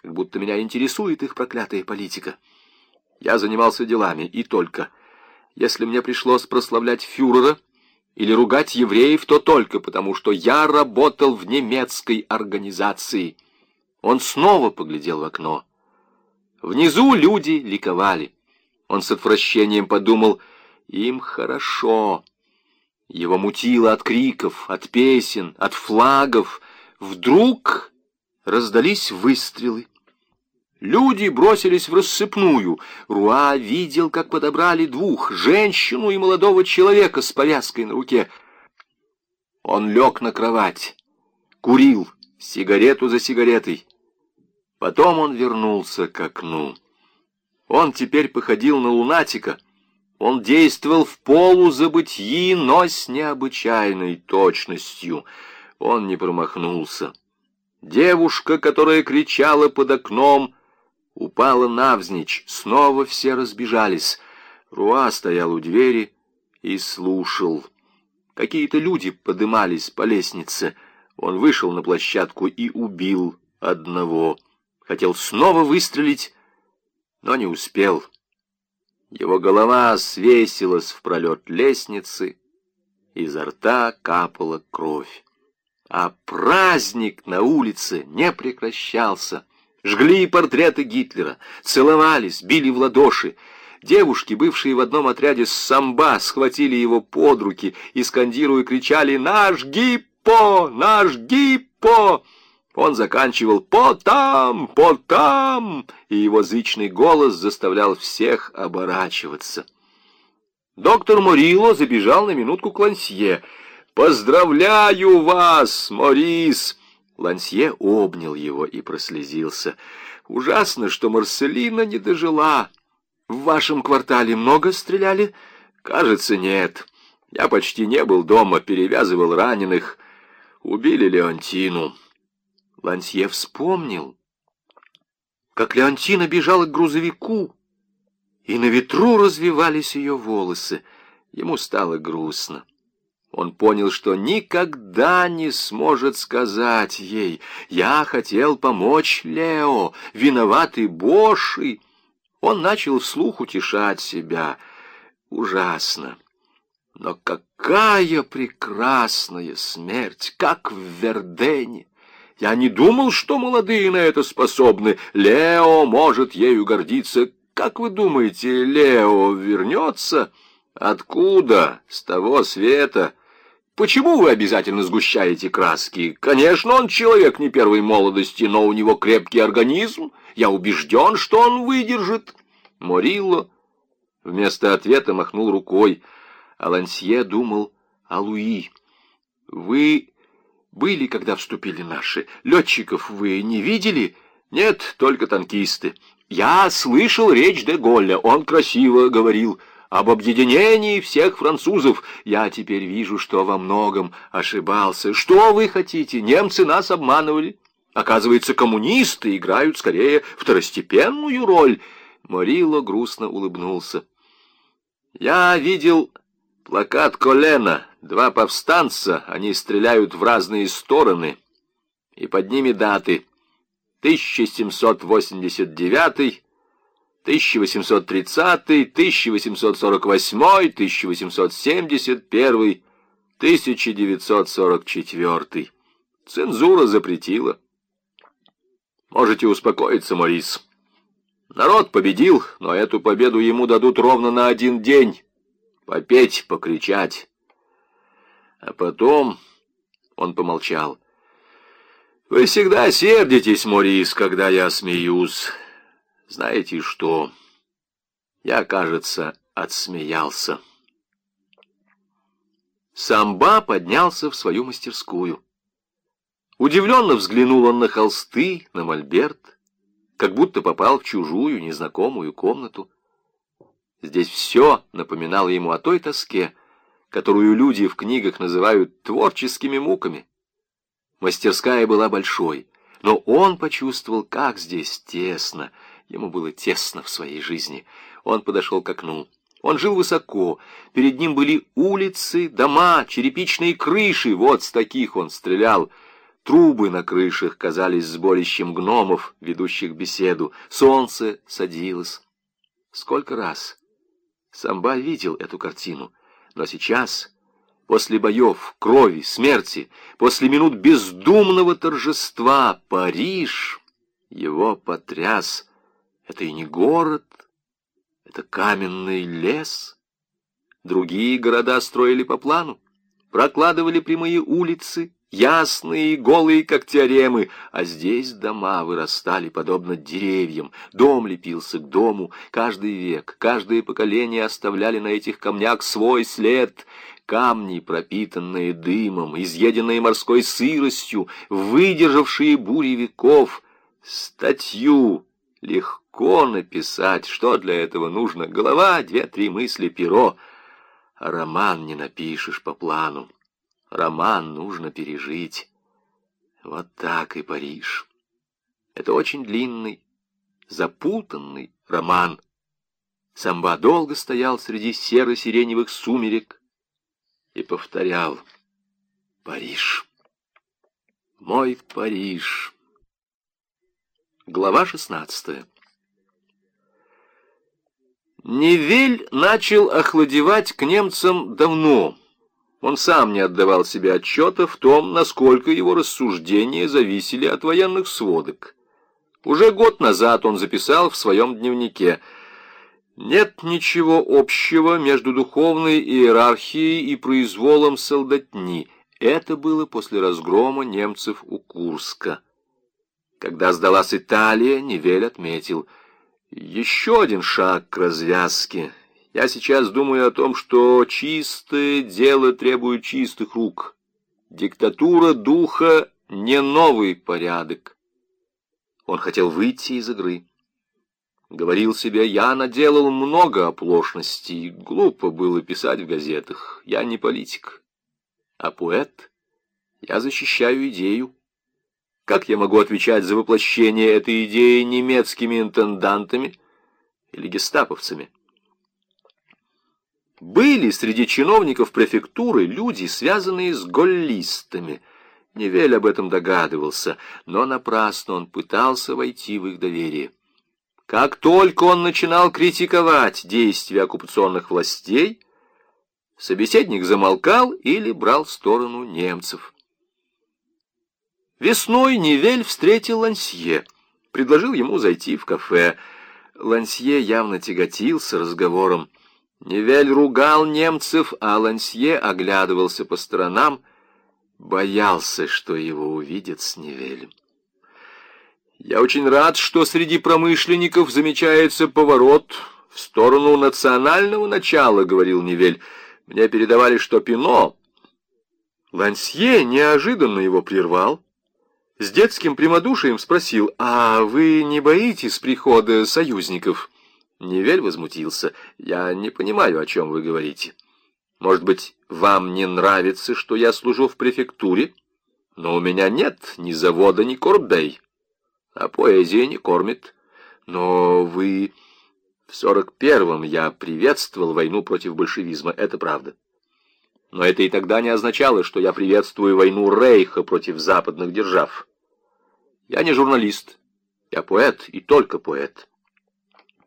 как будто меня интересует их проклятая политика. Я занимался делами, и только. Если мне пришлось прославлять фюрера или ругать евреев, то только потому, что я работал в немецкой организации. Он снова поглядел в окно. Внизу люди ликовали. Он с отвращением подумал, им хорошо. Его мутило от криков, от песен, от флагов. Вдруг раздались выстрелы. Люди бросились в рассыпную. Руа видел, как подобрали двух, женщину и молодого человека с повязкой на руке. Он лег на кровать, курил сигарету за сигаретой. Потом он вернулся к окну. Он теперь походил на лунатика. Он действовал в полузабытии, но с необычайной точностью. Он не промахнулся. Девушка, которая кричала под окном, упала навзничь. Снова все разбежались. Руа стоял у двери и слушал. Какие-то люди подымались по лестнице. Он вышел на площадку и убил одного. Хотел снова выстрелить, но не успел. Его голова свесилась в пролет лестницы, изо рта капала кровь. А праздник на улице не прекращался. Жгли портреты Гитлера, целовались, били в ладоши. Девушки, бывшие в одном отряде с самба, схватили его под руки и, скандируя, кричали «Наш Гиппо! Наш Гиппо!» Он заканчивал «Потам! Потам!» и его зычный голос заставлял всех оборачиваться. Доктор Морило забежал на минутку к Лансье. «Поздравляю вас, Морис!» Лансье обнял его и прослезился. «Ужасно, что Марселина не дожила. В вашем квартале много стреляли?» «Кажется, нет. Я почти не был дома, перевязывал раненых. Убили Леонтину». Лансье вспомнил, как Леонтина бежала к грузовику, и на ветру развивались ее волосы. Ему стало грустно. Он понял, что никогда не сможет сказать ей «Я хотел помочь Лео, виноватый Боши». Он начал вслух утешать себя. Ужасно. Но какая прекрасная смерть, как в Вердене! Я не думал, что молодые на это способны. Лео может ею гордиться. Как вы думаете, Лео вернется? Откуда? С того света. Почему вы обязательно сгущаете краски? Конечно, он человек не первой молодости, но у него крепкий организм. Я убежден, что он выдержит. Морилло вместо ответа махнул рукой. Алансье думал о Луи. Вы были, когда вступили наши. Летчиков вы не видели? Нет, только танкисты. Я слышал речь де Голля, он красиво говорил об объединении всех французов. Я теперь вижу, что во многом ошибался. Что вы хотите? Немцы нас обманывали. Оказывается, коммунисты играют скорее второстепенную роль. Морило грустно улыбнулся. Я видел плакат Колена Два повстанца, они стреляют в разные стороны, и под ними даты 1789, 1830, 1848, 1871, 1944. Цензура запретила. Можете успокоиться, Морис. Народ победил, но эту победу ему дадут ровно на один день. Попеть, покричать. А потом он помолчал. «Вы всегда сердитесь, Морис, когда я смеюсь. Знаете что? Я, кажется, отсмеялся». Самба поднялся в свою мастерскую. Удивленно взглянул он на холсты, на мольберт, как будто попал в чужую, незнакомую комнату. Здесь все напоминало ему о той тоске, которую люди в книгах называют творческими муками. Мастерская была большой, но он почувствовал, как здесь тесно. Ему было тесно в своей жизни. Он подошел к окну. Он жил высоко. Перед ним были улицы, дома, черепичные крыши. Вот с таких он стрелял. Трубы на крышах казались сборищем гномов, ведущих беседу. Солнце садилось. Сколько раз Самба видел эту картину, но сейчас, после боев, крови, смерти, после минут бездумного торжества, Париж его потряс. Это и не город, это каменный лес. Другие города строили по плану, прокладывали прямые улицы, ясные и голые, как теоремы, а здесь дома вырастали подобно деревьям, дом лепился к дому, каждый век, каждое поколение оставляли на этих камнях свой след, камни, пропитанные дымом, изъеденные морской сыростью, выдержавшие бури веков, статью легко написать, что для этого нужно, голова, две-три мысли, перо, а роман не напишешь по плану. Роман нужно пережить. Вот так и Париж. Это очень длинный, запутанный роман. Самба долго стоял среди серо-сиреневых сумерек и повторял «Париж! Мой Париж!» Глава шестнадцатая Невель начал охладевать к немцам давно, он сам не отдавал себе отчета в том, насколько его рассуждения зависели от военных сводок. Уже год назад он записал в своем дневнике «Нет ничего общего между духовной иерархией и произволом солдатни». Это было после разгрома немцев у Курска. Когда сдалась Италия, Невель отметил «Еще один шаг к развязке». Я сейчас думаю о том, что чистое дело требует чистых рук. Диктатура духа — не новый порядок. Он хотел выйти из игры. Говорил себе, я наделал много оплошностей, глупо было писать в газетах. Я не политик, а поэт. Я защищаю идею. Как я могу отвечать за воплощение этой идеи немецкими интендантами или гестаповцами? Были среди чиновников префектуры люди, связанные с голлистами. Невель об этом догадывался, но напрасно он пытался войти в их доверие. Как только он начинал критиковать действия оккупационных властей, собеседник замолкал или брал сторону немцев. Весной Невель встретил Лансье, предложил ему зайти в кафе. Лансье явно тяготился разговором. Невель ругал немцев, а Лансье оглядывался по сторонам, боялся, что его увидят с Невелем. «Я очень рад, что среди промышленников замечается поворот в сторону национального начала», — говорил Невель. «Мне передавали, что Пино...» Лансье неожиданно его прервал. С детским прямодушием спросил, «А вы не боитесь прихода союзников?» Невель возмутился. «Я не понимаю, о чем вы говорите. Может быть, вам не нравится, что я служу в префектуре? Но у меня нет ни завода, ни корбей, а поэзия не кормит. Но вы... В сорок первом я приветствовал войну против большевизма, это правда. Но это и тогда не означало, что я приветствую войну Рейха против западных держав. Я не журналист, я поэт и только поэт».